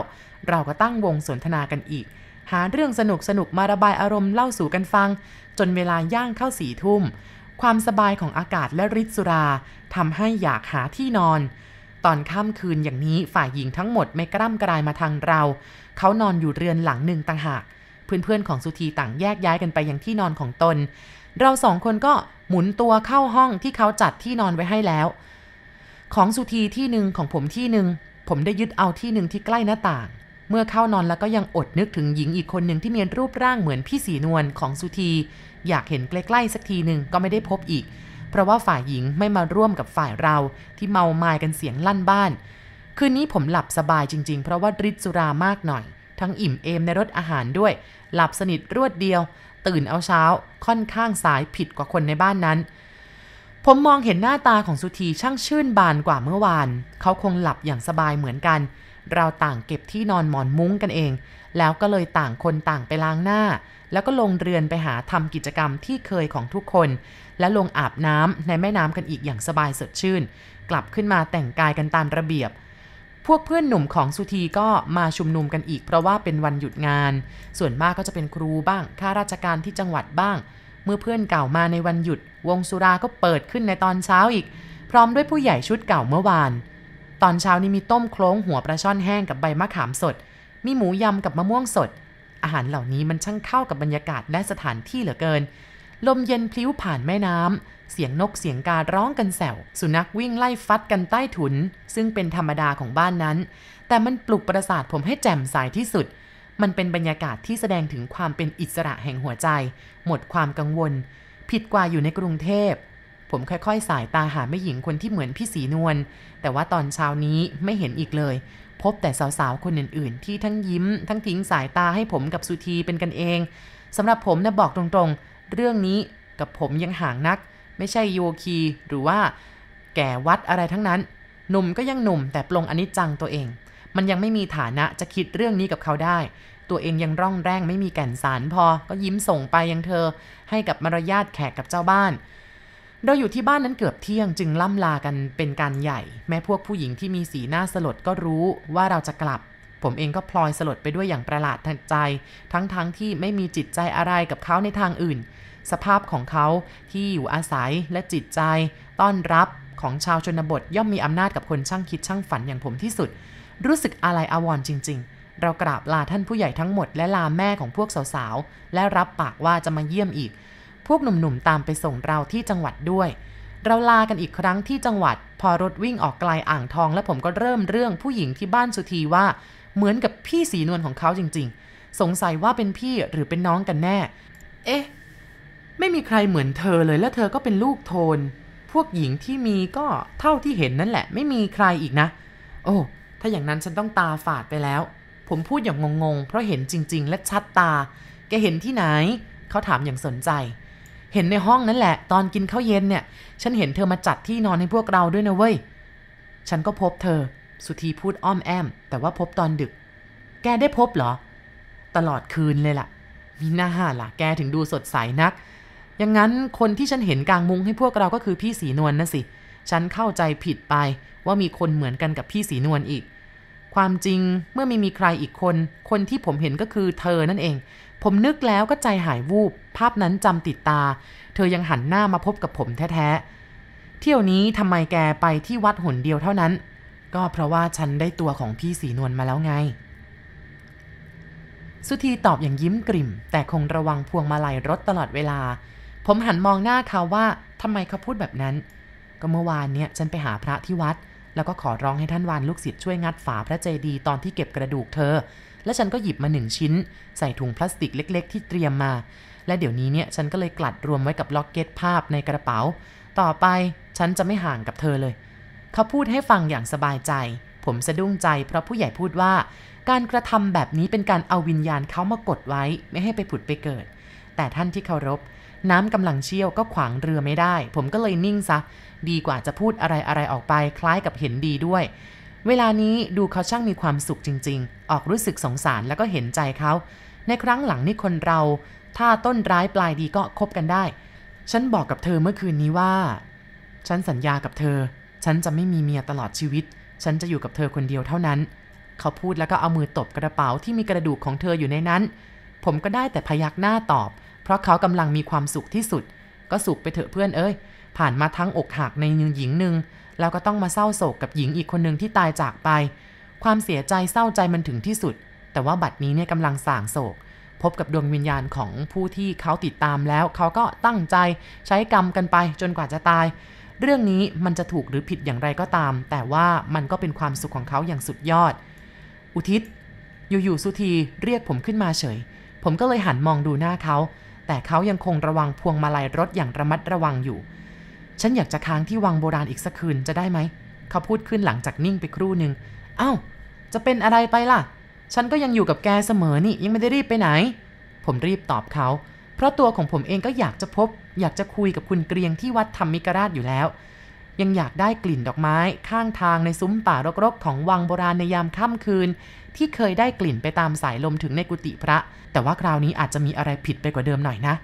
เราก็ตั้งวงสนทนากันอีก หาเรื่องสนุกสนุกมาระบายอารมณ์เล่าสู่กันฟัง จนเวลาย่างเข้าสี่ทุ่ม ความสบายของอากาศและฤทธิ์สุราทำให้อยากหาที่นอน ตอนค่ำคืนอย่างนี้ฝ่ายหญิงทั้งหมดไม่กร่ำกรายมาทางเรา เขานอนอยู่เรือนหลังหนึ่งต่างหากเพื่อนๆของสุธีต่างแยกย้ายกันไปยังที่นอนของตน เราสองคนก็หมุนตัวเข้าห้องที่เขาจัดที่นอนไว้ให้แล้ว ของสุธีที่หนึ่งของผมที่หนึ่งผมได้ยึดเอาที่หนึ่งที่ใกล้หน้าต่าง เมื่อเข้านอนแล้วก็ยังอดนึกถึงหญิงอีกคนหนึ่งที่มีรูปร่างเหมือนพี่สีนวลของสุธี อยากเห็นใกล้ๆสักทีหนึ่งก็ไม่ได้พบอีก เพราะว่าฝ่ายหญิงไม่มาร่วมกับฝ่ายเราที่เมามายกันเสียงลั่นบ้าน คืนนี้ผมหลับสบายจริงๆ เพราะว่าฤทธิ์สุรามากหน่อย ทั้งอิ่มเอมในรสอาหารด้วย หลับสนิทรวดเดียว ตื่นเอาเช้า ค่อนข้างสายผิดกว่าคนในบ้านนั้นผมมองเห็นหน้าตาของสุธีช่างชื่นบานกว่าเมื่อวาน เขาคงหลับอย่างสบายเหมือนกัน เราต่างเก็บที่นอนหมอนมุ้งกันเอง แล้วก็เลยต่างคนต่างไปล้างหน้า แล้วก็ลงเรือนไปหาทำกิจกรรมที่เคยของทุกคน และลงอาบน้ำในแม่น้ำกันอีกอย่างสบายสดชื่น กลับขึ้นมาแต่งกายกันตามระเบียบพวกเพื่อนหนุ่มของสุธีก็มาชุมนุมกันอีกเพราะว่าเป็นวันหยุดงาน ส่วนมากก็จะเป็นครูบ้าง ข้าราชการที่จังหวัดบ้าง เมื่อเพื่อนเก่ามาในวันหยุด วงสุราก็เปิดขึ้นในตอนเช้าอีก พร้อมด้วยผู้ใหญ่ชุดเก่าเมื่อวาน ตอนเช้านี้มีต้มโคลงหัวปลาช่อนแห้งกับใบมะขามสด มีหมูยำกับมะม่วงสด อาหารเหล่านี้มันช่างเข้ากับบรรยากาศและสถานที่เหลือเกิน ลมเย็นพลิ้วผ่านแม่น้ำ เสียงนกเสียงการ้องกันแสวสุนัขวิ่งไล่ฟัดกันใต้ถุน ซึ่งเป็นธรรมดาของบ้านนั้น แต่มันปลุกประสาทผมให้แจ่มใสที่สุด มันเป็นบรรยากาศที่แสดงถึงความเป็นอิสระแห่งหัวใจ หมดความกังวล ผิดกว่าอยู่ในกรุงเทพ ผมค่อยๆ สายตาหาแม่หญิงคนที่เหมือนพี่สีนวล แต่ว่าตอนเช้านี้ไม่เห็นอีกเลย พบแต่สาวๆ คนอื่นๆ ที่ทั้งยิ้ม ทั้งทิ้งสายตาให้ผมกับสุธีเป็นกันเอง สำหรับผมนะบอกตรงๆ เรื่องนี้กับผมยังห่างนัก ไม่ใช่โยคีหรือว่า แก่วัดอะไรทั้งนั้น หนุ่มก็ยังหนุ่มแต่ปลงอนิจจังตัวเอง มันยังไม่มีฐานะจะคิดเรื่องนี้กับเขาได้ตัวเองยังร่องแรงไม่มีแก่นสารพอ ก็ยิ้มส่งไปยังเธอ ให้กับมารยาทแขกกับเจ้าบ้าน เราอยู่ที่บ้านนั้นเกือบเที่ยงจึงล่ำลากันเป็นการใหญ่ แม้พวกผู้หญิงที่มีสีหน้าสลดก็รู้ว่าเราจะกลับ ผมเองก็พลอยสลดไปด้วยอย่างประหลาดทางใจ ทั้งๆทที่ไม่มีจิตใจอะไรกับเขาในทางอื่น สภาพของเขาที่อยู่อาศัยและจิตใจ ต้อนรับของชาวชนบทย่อมมีอำนาจกับคนช่างคิดช่างฝันอย่างผมที่สุด รู้สึกอะไรอาวรจริง ๆเรากราบลาท่านผู้ใหญ่ทั้งหมดและลาแม่ของพวกสาวๆ และรับปากว่าจะมาเยี่ยมอีก พวกหนุ่มๆตามไปส่งเราที่จังหวัดด้วย เราลากันอีกครั้งที่จังหวัด พอรถวิ่งออกไกลอ่างทอง และผมก็เริ่มเรื่องผู้หญิงที่บ้านสุธีว่าเหมือนกับพี่สีนวลของเขาจริง ๆ สงสัยว่าเป็นพี่หรือเป็นน้องกันแน่ เอ๊ะ ไม่มีใครเหมือนเธอเลยแล้วเธอก็เป็นลูกโทน พวกหญิงที่มีก็เท่าที่เห็นนั่นแหละ ไม่มีใครอีกนะ โอ้ถ้าอย่างนั้นฉันต้องตาฝาดไปแล้ว ผมพูดอย่างงงๆ เพราะเห็นจริง ๆ และชัดตา แกเห็นที่ไหน เขาถามอย่างสนใจ เห็นในห้องนั่นแหละ ตอนกินข้าวเย็นเนี่ย ฉันเห็นเธอมาจัดที่นอนให้พวกเราด้วยนะเว้ย ฉันก็พบเธอ สุธีพูดอ้อมแอม แต่ว่าพบตอนดึก แกได้พบเหรอ ตลอดคืนเลยล่ะ มีหน้าล่ะ แกถึงดูสดใสนัก อย่างนั้นคนที่ฉันเห็นกลางมุ้งให้พวกเราก็คือพี่สีนวลนนะสิ ฉันเข้าใจผิดไปว่ามีคนเหมือนกันกับพี่สีนวลอีก ความจริงเมื่อไม่มีใครอีกคน คนที่ผมเห็นก็คือเธอนั่นเอง ผมนึกแล้วก็ใจหายวูบ ภาพนั้นจำติดตา เธอยังหันหน้ามาพบกับผมแท้ๆ เที่ยวนี้ทำไมแกไปที่วัดหนเดียวเท่านั้น ก็เพราะว่าฉันได้ตัวของพี่สีนวลมาแล้วไง สุธีตอบอย่างยิ้มกริ่ม แต่คงระวังพวงมาลัยรถตลอดเวลา ผมหันมองหน้าเขาว่าทำไมเขาพูดแบบนั้น ก็เมื่อวานเนี่ยฉันไปหาพระที่วัด แล้วก็ขอร้องให้ท่านวานลูกศิษย์ช่วยงัดฝาพระเจดีย์ตอนที่เก็บกระดูกเธอ และฉันก็หยิบมาหนึ่งชิ้น ใส่ถุงพลาสติกเล็ก ๆ ที่เตรียมมา และเดี๋ยวนี้เนี่ยฉันก็เลยกลัดรวมไว้กับล็อกเก็ตภาพในกระเป๋า ต่อไปฉันจะไม่ห่างกับเธอเลย เขาพูดให้ฟังอย่างสบายใจ ผมสะดุ้งใจเพราะผู้ใหญ่พูดว่า การกระทำแบบนี้เป็นการเอาวิญญาณเขามากดไว้ไม่ให้ไปผุดไปเกิด แต่ท่านที่เคารพน้ำกำลังเชี่ยวก็ขวางเรือไม่ได้ ผมก็เลยนิ่งซะ ดีกว่าจะพูดอะไรอะไรออกไป คล้ายกับเห็นดีด้วย เวลานี้ดูเขาช่างมีความสุขจริง ๆ ออกรู้สึกสงสารแล้วก็เห็นใจเขา ในครั้งหลังนี่คนเรา ถ้าต้นร้ายปลายดีก็คบกันได้ ฉันบอกกับเธอเมื่อคืนนี้ว่า ฉันสัญญากับเธอ ฉันจะไม่มีเมียตลอดชีวิต ฉันจะอยู่กับเธอคนเดียวเท่านั้น เขาพูดแล้วก็เอามือตบกระเป๋าที่มีกระดูกของเธออยู่ในนั้น ผมก็ได้แต่พยักหน้าตอบ เพราะเขากำลังมีความสุขที่สุด ก็สุขไปเถอะเพื่อนเอ้ย ผ่านมาทั้งอกหักในหญิงหนึ่ง แล้วก็ต้องมาเศร้าโศกกับหญิงอีกคนหนึ่งที่ตายจากไป ความเสียใจเศร้าใจมันถึงที่สุด แต่ว่าบัดนี้เนี่ยกำลังส่างโศก พบกับดวงวิญญาณของผู้ที่เขาติดตามแล้ว เขาก็ตั้งใจใช้กรรมกันไปจนกว่าจะตาย เรื่องนี้มันจะถูกหรือผิดอย่างไรก็ตาม แต่ว่ามันก็เป็นความสุขของเขาอย่างสุดยอด อุทิศ อยู่ๆสุธีเรียกผมขึ้นมาเฉย ผมก็เลยหันมองดูหน้าเขาแต่เขายังคงระวังพวงมาลัยรถอย่างระมัดระวังอยู่ ฉันอยากจะค้างที่วังโบราณอีกสักคืนจะได้ไหม เขาพูดขึ้นหลังจากนิ่งไปครู่หนึ่งเอ้าจะเป็นอะไรไปล่ะ ฉันก็ยังอยู่กับแกเสมอนี่ยังไม่ได้รีบไปไหน ผมรีบตอบเขา เพราะตัวของผมเองก็อยากจะพบ อยากจะคุยกับคุณเกรียงที่วัดธรรมิกราชอยู่แล้ว ยังอยากได้กลิ่นดอกไม้ข้างทางในซุ้มป่ารกๆ ของวังโบราณในยามค่ำคืน ที่เคยได้กลิ่นไปตามสายลมถึงในกุฏิพระ แต่ว่าคราวนี้อาจจะมีอะไรผิดไปกว่าเดิมหน่อยนะ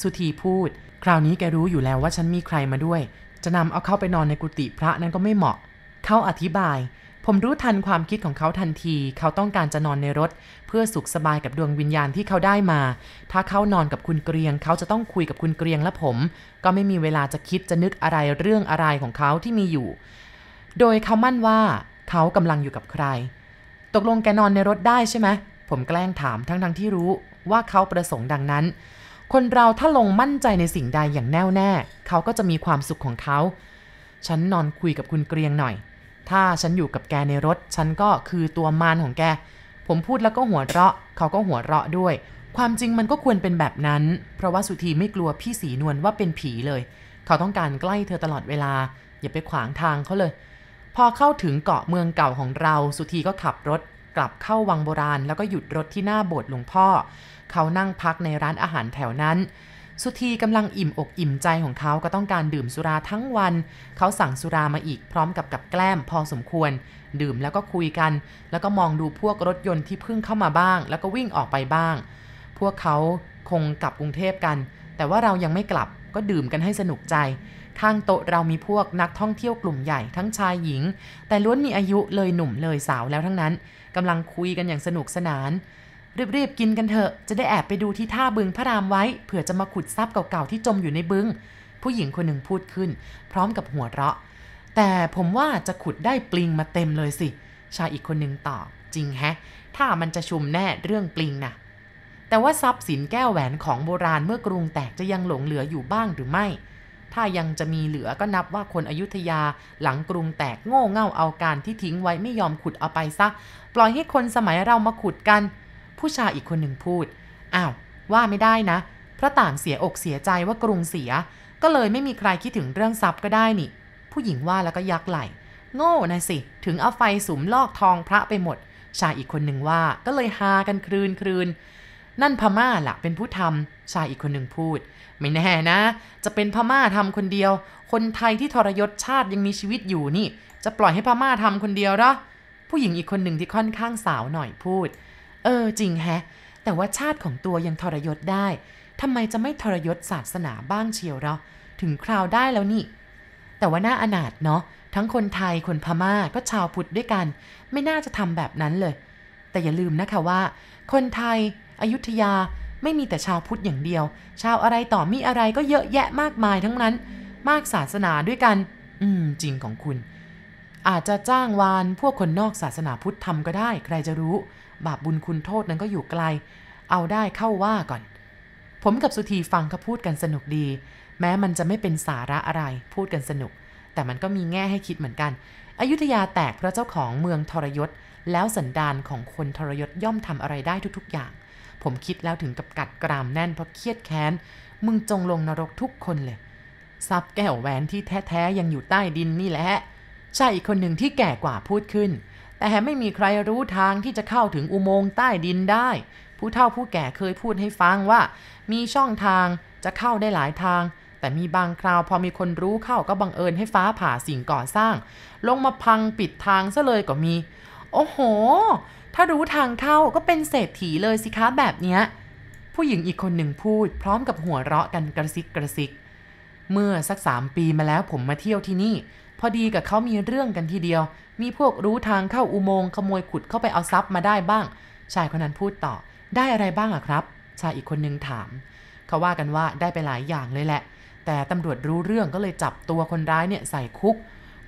สุธีพูด คราวนี้แกรู้อยู่แล้วว่าฉันมีใครมาด้วย จะนำเอาเข้าไปนอนในกุฏิพระนั้นก็ไม่เหมาะ เขาอธิบาย ผมรู้ทันความคิดของเขาทันที เขาต้องการจะนอนในรถ เพื่อสุขสบายกับดวงวิญญาณที่เขาได้มา ถ้าเขานอนกับคุณเกรียง เขาจะต้องคุยกับคุณเกรียงและผม ก็ไม่มีเวลาจะคิดจะนึกอะไรเรื่องอะไรของเขาที่มีอยู่ โดยเขามั่นว่าเขากำลังอยู่กับใคร ตกลงแกนอนในรถได้ใช่ไหมผมแกล้งถามทั้งทั้งที่รู้ว่าเขาประสงค์ดังนั้น คนเราถ้าลงมั่นใจในสิ่งใดอย่างแน่วแน่ เขาก็จะมีความสุขของเขา ฉันนอนคุยกับคุณเกรียงหน่อย ถ้าฉันอยู่กับแกในรถ ฉันก็คือตัวมารของแก ผมพูดแล้วก็หัวเราะ เขาก็หัวเราะด้วย ความจริงมันก็ควรเป็นแบบนั้น เพราะว่าสุธีไม่กลัวพี่สีนวลว่าเป็นผีเลย เขาต้องการใกล้เธอตลอดเวลา อย่าไปขวางทางเขาเลย พอเข้าถึงเกาะเมืองเก่าของเรา สุธีก็ขับรถ กลับเข้าวังโบราณ แล้วก็หยุดรถที่หน้าโบสถ์หลวงพ่อ เขานั่งพักในร้านอาหารแถวนั้น สุธีกำลังอิ่มอกอิ่มใจของเขาก็ต้องการดื่มสุราทั้งวัน เขาสั่งสุรามาอีกพร้อมกับกับแกล้มพอสมควร ดื่มแล้วก็คุยกัน แล้วก็มองดูพวกรถยนต์ที่เพิ่งเข้ามาบ้าง แล้วก็วิ่งออกไปบ้าง พวกเขาคงกลับกรุงเทพกัน แต่ว่าเรายังไม่กลับก็ดื่มกันให้สนุกใจข้างโต๊ะเรามีพวกนักท่องเที่ยวกลุ่มใหญ่ทั้งชายหญิง แต่ล้วนมีอายุเลยหนุ่มเลยสาวแล้วทั้งนั้น กำลังคุยกันอย่างสนุกสนาน รีบๆกินกันเถอะ จะได้แอบไปดูที่ท่าบึงพระรามไว้ เผื่อจะมาขุดทรัพย์เก่าๆที่จมอยู่ในบึง ผู้หญิงคนหนึ่งพูดขึ้น พร้อมกับหัวเราะ แต่ผมว่าจะขุดได้ปลิงมาเต็มเลยสิ ชายอีกคนหนึ่งตอบจริงแฮะ ถ้ามันจะชุมแน่เรื่องปลิงนะแต่ว่าทรัพย์สินแก้วแหวนของโบราณเมื่อกรุงแตกจะยังหลงเหลืออยู่บ้างหรือไม่ ถ้ายังจะมีเหลือก็นับว่าคนอยุธยาหลังกรุงแตกโง่เง่าเอาการที่ทิ้งไว้ไม่ยอมขุดเอาไปซะ ปล่อยให้คนสมัยเรามาขุดกัน ผู้ชายอีกคนหนึ่งพูด อ้าว ว่าไม่ได้นะ เพราะต่างเสียอกเสียใจว่ากรุงเสีย ก็เลยไม่มีใครคิดถึงเรื่องทรัพย์ก็ได้นี่ ผู้หญิงว่าแล้วก็ยักไหล โง่นะสิ ถึงเอาไฟสุมลอกทองพระไปหมด ชายอีกคนหนึ่งว่าก็เลยฮากันครืนครืน นั่นพม่าล่ะเป็นผู้ทำชายอีกคนหนึ่งพูด ไม่แน่นะ จะเป็นพม่าทำคนเดียว คนไทยที่ทรยศชาติยังมีชีวิตอยู่นี่ จะปล่อยให้พม่าทำคนเดียวหรอผู้หญิงอีกคนหนึ่งที่ค่อนข้างสาวหน่อยพูด เออจริงแฮะ แต่ว่าชาติของตัวยังทรยศได้ทำไมจะไม่ทรยศศาสนาบ้างเชียวหรอถึงคราวได้แล้วนี่ แต่ว่าน่าอนาถเนาะทั้งคนไทยคนพม่าก็ชาวพุทธด้วยกัน ไม่น่าจะทำแบบนั้นเลย แต่อย่าลืมนะคะว่า คนไทย อยุธยาไม่มีแต่ชาวพุทธอย่างเดียว ชาวอะไรต่อมีอะไรก็เยอะแยะมากมายทั้งนั้น มากศาสนาด้วยกัน อืม จริงของคุณ อาจจะจ้างวานพวกคนนอกศาสนาพุทธทำก็ได้ ใครจะรู้ บาปบุญคุณโทษนั้นก็อยู่ไกล เอาได้เข้าว่าก่อน ผมกับสุธีฟังเขาพูดกันสนุกดี แม้มันจะไม่เป็นสาระอะไร พูดกันสนุก แต่มันก็มีแง่ให้คิดเหมือนกันอยุธยาแตกเพราะเจ้าของเมืองทรยศ แล้วสันดานของคนทรยศย่อมทำอะไรได้ทุก ๆ อย่าง ผมคิดแล้วถึงกับกัดกรามแน่นเพราะเครียดแค้น มึงจงลงนรกทุกคนเลยทรัพย์แก้วแหวนที่แท้ๆยังอยู่ใต้ดินนี่แหละชายอีกคนหนึ่งที่แก่กว่าพูดขึ้น แต่ไม่มีใครรู้ทางที่จะเข้าถึงอุโมงค์ใต้ดินได้ ผู้เฒ่าผู้แก่เคยพูดให้ฟังว่า มีช่องทางจะเข้าได้หลายทาง แต่มีบางคราวพอมีคนรู้เข้าก็บังเอิญให้ฟ้าผ่าสิ่งก่อสร้าง ลงมาพังปิดทางซะเลยก็มี โอ้โห ถ้ารู้ทางเข้าก็เป็นเศรษฐีเลยสิคะแบบเนี้ย ผู้หญิงอีกคนหนึ่งพูด พร้อมกับหัวเราะกันกระซิกกระซิก เมื่อสักสามปีมาแล้วผมมาเที่ยวที่นี่ พอดีกับเขามีเรื่องกันทีเดียว มีพวกรู้ทางเข้าอุโมงค์ขโมยขุดเข้าไปเอาทรัพย์มาได้บ้าง ชายคนนั้นพูดต่อ ได้อะไรบ้างอะครับ ชายอีกคนหนึ่งถาม เขาว่ากันว่าได้ไปหลายอย่างเลยแหละ แต่ตำรวจรู้เรื่องก็เลยจับตัวคนร้ายเนี่ยใส่คุก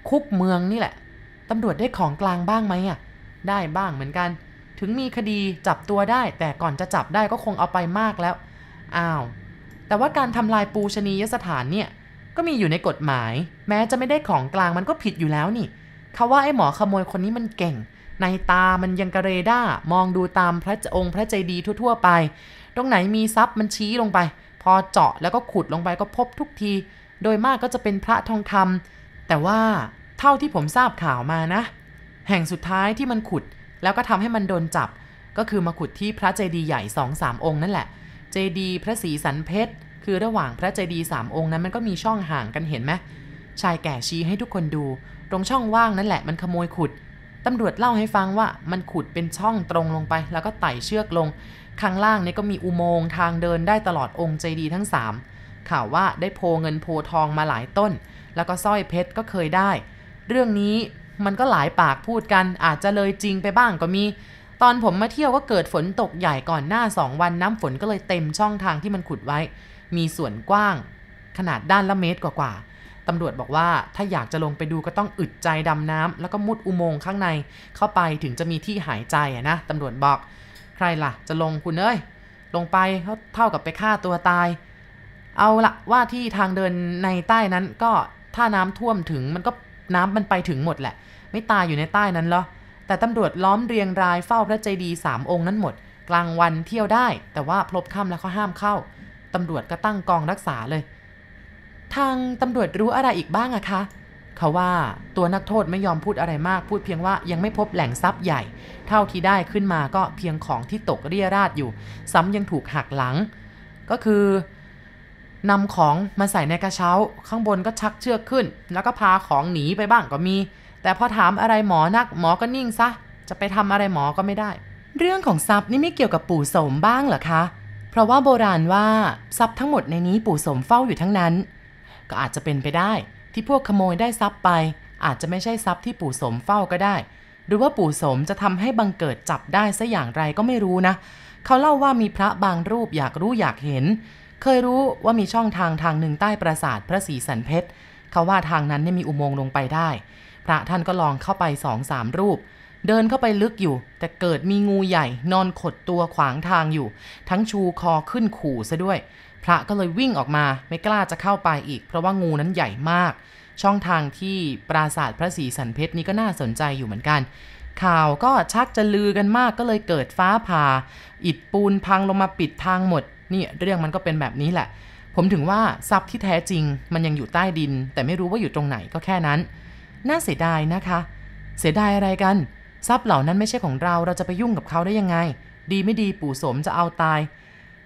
คุกเมืองนี่แหละตำรวจได้ของกลางบ้างไหมอะ ได้บ้างเหมือนกัน ถึงมีคดีจับตัวได้ แต่ก่อนจะจับได้ก็คงเอาไปมากแล้ว อ้าว แต่ว่าการทำลายปูชนียสถานเนี่ย ก็มีอยู่ในกฎหมาย แม้จะไม่ได้ของกลางมันก็ผิดอยู่แล้วนี่เขาว่าไอ้หมอขโมยคนนี้มันเก่ง ในตามันยังกระเรด้ามองดูตามพระองค์พระใจดีทั่ว ๆ ไป ตรงไหนมีทรัพย์มันชี้ลงไป พอเจาะแล้วก็ขุดลงไปก็พบทุกที โดยมากก็จะเป็นพระทองคำแต่ว่าเท่าที่ผมทราบข่าวมานะ แห่งสุดท้ายที่มันขุดแล้วก็ทำให้มันโดนจับ ก็คือมาขุดที่พระเจดีย์ใหญ่สองสามองค์นั่นแหละ เจดีย์พระศรีสันเพชรคือระหว่างพระเจดีย์สามองค์นั้นมันก็มีช่องห่างกันเห็นไหมชายแก่ชี้ให้ทุกคนดู ตรงช่องว่างนั่นแหละมันขโมยขุดตำรวจเล่าให้ฟังว่ามันขุดเป็นช่องตรงลงไป แล้วก็ไต่เชือกลง ข้างล่างนี่ก็มีอุโมงค์ทางเดินได้ตลอดองค์เจดีย์ทั้งสามข่าวว่าได้โพเงินโพทองมาหลายต้น แล้วก็สร้อยเพชรก็เคยได้ เรื่องนี้ มันก็หลายปากพูดกันอาจจะเลยจริงไปบ้างก็มี ตอนผมมาเที่ยวก็เกิดฝนตกใหญ่ก่อนหน้า2วันน้ำฝนก็เลยเต็มช่องทางที่มันขุดไว้ มีส่วนกว้าง ขนาดด้านละเมตรกว่าๆตำรวจบอกว่าถ้าอยากจะลงไปดูก็ต้องอึดใจดำน้ำแล้วก็มุดอุโมงค์ข้างใน เข้าไปถึงจะมีที่หายใจอะนะตำรวจบอก ใครล่ะ จะลงคุณเอ้ยลงไปเท่ากับไปฆ่าตัวตาย เอาละว่าที่ทางเดินในใต้นั้นก็ถ้าน้ำท่วมถึงมันก็ น้ำมันไปถึงหมดแหละ ไม่ตายอยู่ในใต้นั้นหรอ แต่ตำรวจล้อมเรียงรายเฝ้าพระเจดีย์สามองค์นั้นหมด กลางวันเที่ยวได้ แต่ว่าพลบค่ำแล้วเขาห้ามเข้าตำรวจก็ตั้งกองรักษาเลย ทางตำรวจรู้อะไรอีกบ้างอะคะเขาว่าตัวนักโทษไม่ยอมพูดอะไรมาก พูดเพียงว่ายังไม่พบแหล่งทรัพย์ใหญ่ เท่าที่ได้ขึ้นมาก็เพียงของที่ตกเรี่ยราดอยู่ ซ้ำยังถูกหักหลัง ก็คือ นำของมาใส่ในกระเช้า ข้างบนก็ชักเชือกขึ้น แล้วก็พาของหนีไปบ้างก็มี แต่พอถามอะไรหมอนักหมอก็นิ่งซะ จะไปทำอะไรหมอก็ไม่ได้ เรื่องของทรัพย์นี่ไม่เกี่ยวกับปู่สมบ้างเหรอคะ เพราะว่าโบราณว่าทรัพย์ทั้งหมดในนี้ปู่สมเฝ้าอยู่ทั้งนั้น ก็อาจจะเป็นไปได้ ที่พวกขโมยได้ทรัพย์ไป อาจจะไม่ใช่ทรัพย์ที่ปู่สมเฝ้าก็ได้ หรือว่าปู่สมจะทำให้บังเกิดจับได้ซะอย่างไรก็ไม่รู้นะ เขาเล่าว่ามีพระบางรูปอยากรู้อยากเห็น เคยรู้ว่ามีช่องทางทางหนึ่งใต้ปราสาทพระศรีสันเพชรเขาว่าทางนั้นเนี่ยมีอุโมงค์ลงไปได้ พระท่านก็ลองเข้าไปสองสามรูป เดินเข้าไปลึกอยู่ แต่เกิดมีงูใหญ่นอนขดตัวขวางทางอยู่ ทั้งชูคอขึ้นขู่ซะด้วย พระก็เลยวิ่งออกมาไม่กล้าจะเข้าไปอีก เพราะว่างูนั้นใหญ่มาก ช่องทางที่ปราสาทพระศรีสันเพชรนี้ก็น่าสนใจอยู่เหมือนกันข่าวก็ชักจะลือกันมากก็เลยเกิดฟ้าผ่า อิฐปูนพังลงมาปิดทางหมด นี่เรื่องมันก็เป็นแบบนี้แหละ ผมถึงว่าทรัพย์ที่แท้จริง มันยังอยู่ใต้ดิน แต่ไม่รู้ว่าอยู่ตรงไหนก็แค่นั้น น่าเสียดายนะคะ เสียดายอะไรกัน ทรัพย์เหล่านั้นไม่ใช่ของเราเราจะไปยุ่งกับเขาได้ยังไง ดีไม่ดีปู่โสมจะเอาตาย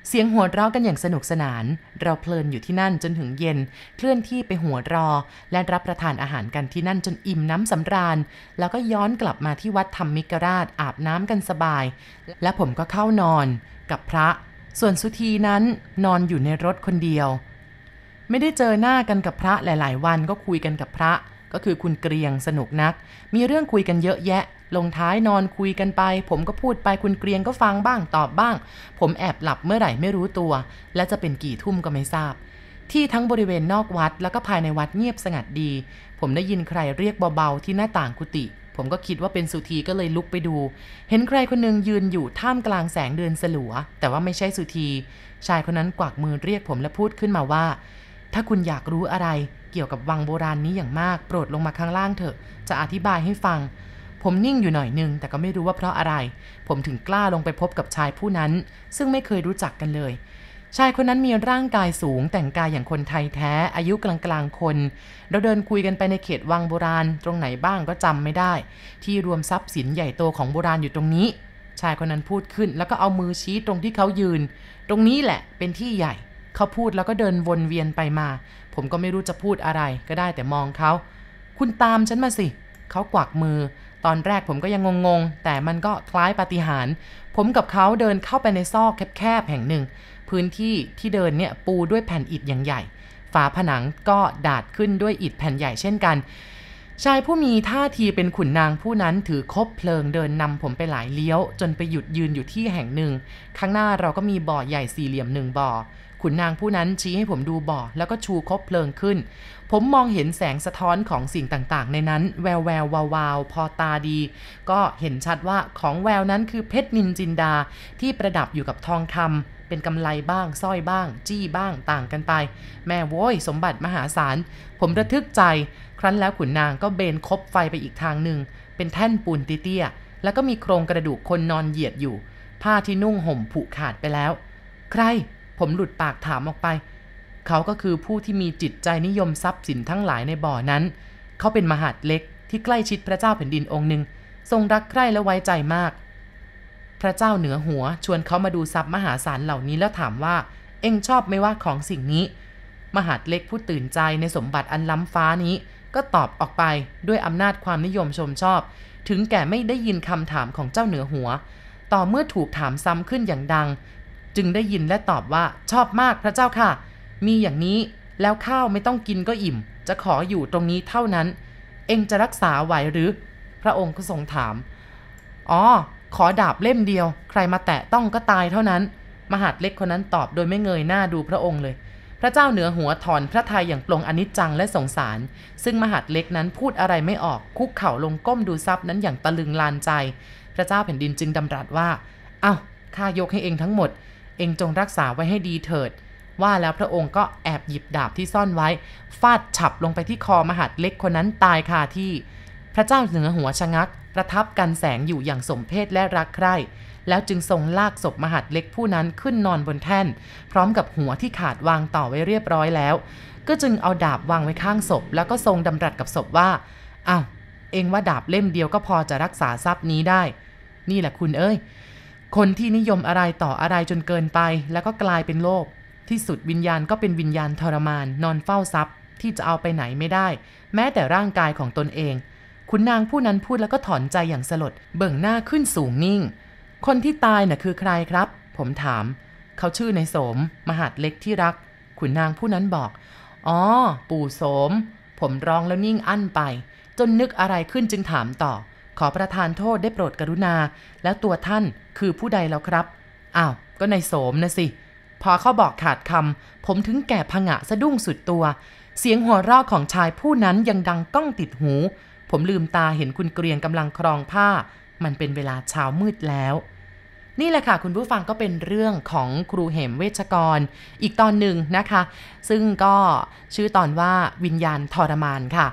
เสียงหัวเราะกันอย่างสนุกสนาน เราเพลินอยู่ที่นั่นจนถึงเย็น เคลื่อนที่ไปหัวรอ และรับประทานอาหารกันที่นั่นจนอิ่มน้ำสำราญ แล้วก็ย้อนกลับมาที่วัดธรรมิกราชอาบน้ำกันสบาย และผมก็เข้านอนกับพระ ส่วนสุธีนั้นนอนอยู่ในรถคนเดียว ไม่ได้เจอหน้ากันกับพระหลาย ๆ วันก็คุยกันกับพระ ก็คือคุณเกรียงสนุกนัก มีเรื่องคุยกันเยอะแยะ ลงท้ายนอนคุยกันไป ผมก็พูดไปคุณเกรียงก็ฟังบ้างตอบบ้าง ผมแอบหลับเมื่อไหร่ไม่รู้ตัว และจะเป็นกี่ทุ่มก็ไม่ทราบ ที่ทั้งบริเวณนอกวัดแล้วก็ภายในวัดเงียบสงัดดี ผมได้ยินใครเรียกเบา ๆ ที่หน้าต่างกุฏิ ผมก็คิดว่าเป็นสุธีก็เลยลุกไปดู เห็นใครคนหนึ่งยืนอยู่ท่ามกลางแสงเดือนสลัว แต่ว่าไม่ใช่สุธี ชายคนนั้นกวักมือเรียกผมและพูดขึ้นมาว่า ถ้าคุณอยากรู้อะไร เกี่ยวกับวังโบราณนี้อย่างมาก โปรดลงมาข้างล่างเถอะ จะอธิบายให้ฟัง ผมนิ่งอยู่หน่อยนึง แต่ก็ไม่รู้ว่าเพราะอะไร ผมถึงกล้าลงไปพบกับชายผู้นั้น ซึ่งไม่เคยรู้จักกันเลย ชายคนนั้นมีร่างกายสูงแต่งกายอย่างคนไทยแท้อายุกลางๆคน เราเดินคุยกันไปในเขตวังโบราณ ตรงไหนบ้างก็จำไม่ได้ ที่รวมทรัพย์สินใหญ่โตของโบราณอยู่ตรงนี้ ชายคนนั้นพูดขึ้น แล้วก็เอามือชี้ตรงที่เขายืน ตรงนี้แหละเป็นที่ใหญ่ เขาพูดแล้วก็เดินวนเวียนไปมา ผมก็ไม่รู้จะพูดอะไร ก็ได้แต่มองเขา คุณตามฉันมาสิ เขากวักมือ ตอนแรกผมก็ยังงงๆ แต่มันก็คล้ายปาฏิหาริย์ผมกับเขาเดินเข้าไปในซอกแคบๆแห่งหนึ่ง พื้นที่ที่เดินเนี่ยปูด้วยแผ่นอิฐอย่างใหญ่ ฝาผนังก็ดาดขึ้นด้วยอิฐแผ่นใหญ่เช่นกัน ชายผู้มีท่าทีเป็นขุนนางผู้นั้นถือคบเพลิงเดินนำผมไปหลายเลี้ยว จนไปหยุดยืนอยู่ที่แห่งหนึ่ง ข้างหน้าเราก็มีบ่อใหญ่สี่เหลี่ยมหนึ่งบ่อขุนนางผู้นั้นชี้ให้ผมดูบ่อ แล้วก็ชูคบเพลิงขึ้น ผมมองเห็นแสงสะท้อนของสิ่งต่างๆ ในนั้น แววแวววาวาวพอตาดี ก็เห็นชัดว่าของแววนั้นคือเพชรนินจินดาที่ประดับอยู่กับทองคำ เป็นกำไลบ้างสร้อยบ้าง จี้บ้างต่างกันไป แม่โว้ยสมบัติมหาศาล ผมระทึกใจ ครั้นแล้วขุนนางก็เบนคบไฟไปอีกทางหนึ่ง เป็นแท่นปูนเตี้ยๆแล้วก็มีโครงกระดูกคนนอนเหยียดอยู่ ผ้าที่นุ่งห่มผุขาดไปแล้ว ใคร ผมหลุดปากถามออกไป เขาก็คือผู้ที่มีจิตใจนิยมทรัพย์สินทั้งหลายในบ่อนั้น เขาเป็นมหาดเล็กที่ใกล้ชิดพระเจ้าแผ่นดินองค์หนึ่งทรงรักใคร่และไว้ใจมาก พระเจ้าเหนือหัวชวนเขามาดูทรัพย์มหาศาลเหล่านี้แล้วถามว่า เอ็งชอบไหมว่าของสิ่งนี้ มหาดเล็กผู้ตื่นใจในสมบัติอันล้ำฟ้านี้ ก็ตอบออกไปด้วยอำนาจความนิยมชมชอบ ถึงแก่ไม่ได้ยินคำถามของเจ้าเหนือหัว ต่อเมื่อถูกถามซ้ำขึ้นอย่างดัง จึงได้ยินและตอบว่าชอบมากพระเจ้าค่ะ มีอย่างนี้แล้วข้าวไม่ต้องกินก็อิ่ม จะขออยู่ตรงนี้เท่านั้น เอ็งจะรักษาไหวหรือ พระองค์ก็ทรงถาม อ๋อ ขอดาบเล่มเดียว ใครมาแตะต้องก็ตายเท่านั้น มหาดเล็กคนนั้นตอบโดยไม่เงยหน้าดูพระองค์เลย พระเจ้าเหนือหัวถอนพระทัยอย่างปลงอนิจจังและสงสาร ซึ่งมหาดเล็กนั้นพูดอะไรไม่ออก คุกเข่าลงก้มดูทรัพย์นั้นอย่างตะลึงลานใจ พระเจ้าแผ่นดินจึงดำรัสว่า เอา้าข้ายกให้เองทั้งหมด เองจงรักษาไว้ให้ดีเถิด ว่าแล้วพระองค์ก็แอบหยิบดาบที่ซ่อนไว้ ฟาดฉับลงไปที่คอมหาดเล็กคนนั้นตายคาที่ พระเจ้าเหนือหัวชะงัก ประทับกันแสงอยู่อย่างสมเพศและรักใคร่แล้วจึงทรงลากศพมหัดเล็กผู้นั้นขึ้นนอนบนแท่น พร้อมกับหัวที่ขาดวางต่อไว้เรียบร้อยแล้ว ก็จึงเอาดาบวางไว้ข้างศพ แล้วก็ทรงดำรัสกับศพว่าอ้าวเองว่าดาบเล่มเดียวก็พอจะรักษาทรัพย์นี้ได้ นี่แหละคุณเอ้ย คนที่นิยมอะไรต่ออะไรจนเกินไป แล้วก็กลายเป็นโลภที่สุดวิญญาณก็เป็นวิญญาณทรมาน นอนเฝ้าทรัพย์ ที่จะเอาไปไหนไม่ได้ แม้แต่ร่างกายของตนเอง คุณนางผู้นั้นพูดแล้วก็ถอนใจอย่างสลด เบิ่งหน้าขึ้นสูงนิ่ง คนที่ตายน่ะคือใครครับ ผมถาม เขาชื่อในโสม มหาดเล็กที่รัก ขุนนางผู้นั้นบอก อ๋อ ปู่โสม ผมร้องแล้วนิ่งอั้นไป จนนึกอะไรขึ้นจึงถามต่อ ขอประทานโทษได้โปรดกรุณา แล้วตัวท่านคือผู้ใดแล้วครับ อ้าว ก็ในโสมนะสิ พอเขาบอกขาดคำผมถึงแก่ผงะสะดุ้งสุดตัว เสียงหัวเราะของชายผู้นั้นยังดังก้องติดหู ผมลืมตาเห็นคุณเกรียงกำลังครองผ้า มันเป็นเวลาเช้ามืดแล้ว นี่แหละค่ะคุณผู้ฟังก็เป็นเรื่องของครูเหมเวชกร อีกตอนหนึ่งนะคะ ซึ่งก็ชื่อตอนว่าวิญญาณทรมานค่ะ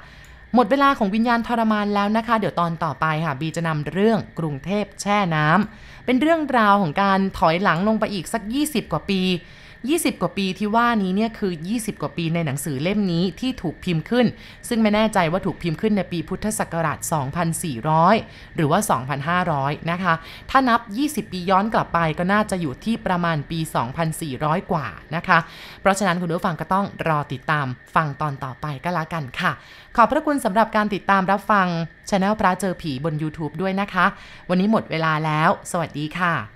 หมดเวลาของวิญญาณทรมานแล้วนะคะ เดี๋ยวตอนต่อไปค่ะบีจะนำเรื่องกรุงเทพแช่น้ำเป็นเรื่องราวของการถอยหลังลงไปอีกสัก 20 กว่าปี 20 กว่าปีที่ว่านี้เนี่ยคือ 20 กว่าปีในหนังสือเล่มนี้ที่ถูกพิมพ์ขึ้น ซึ่งไม่แน่ใจว่าถูกพิมพ์ขึ้นในปีพุทธศักราช 2400 หรือว่า 2,500 นะคะ ถ้านับ 20 ปีย้อนกลับไปก็น่าจะอยู่ที่ประมาณปี 2,400 กว่านะคะ เพราะฉะนั้นคุณผู้ฟังก็ต้องรอติดตามฟังตอนต่อไปก็แล้วกันค่ะ ขอบพระคุณสำหรับการติดตามรับฟังช anel พระเจอผีบน YouTube ด้วยนะคะ วันนี้หมดเวลาแล้ว สวัสดีค่ะ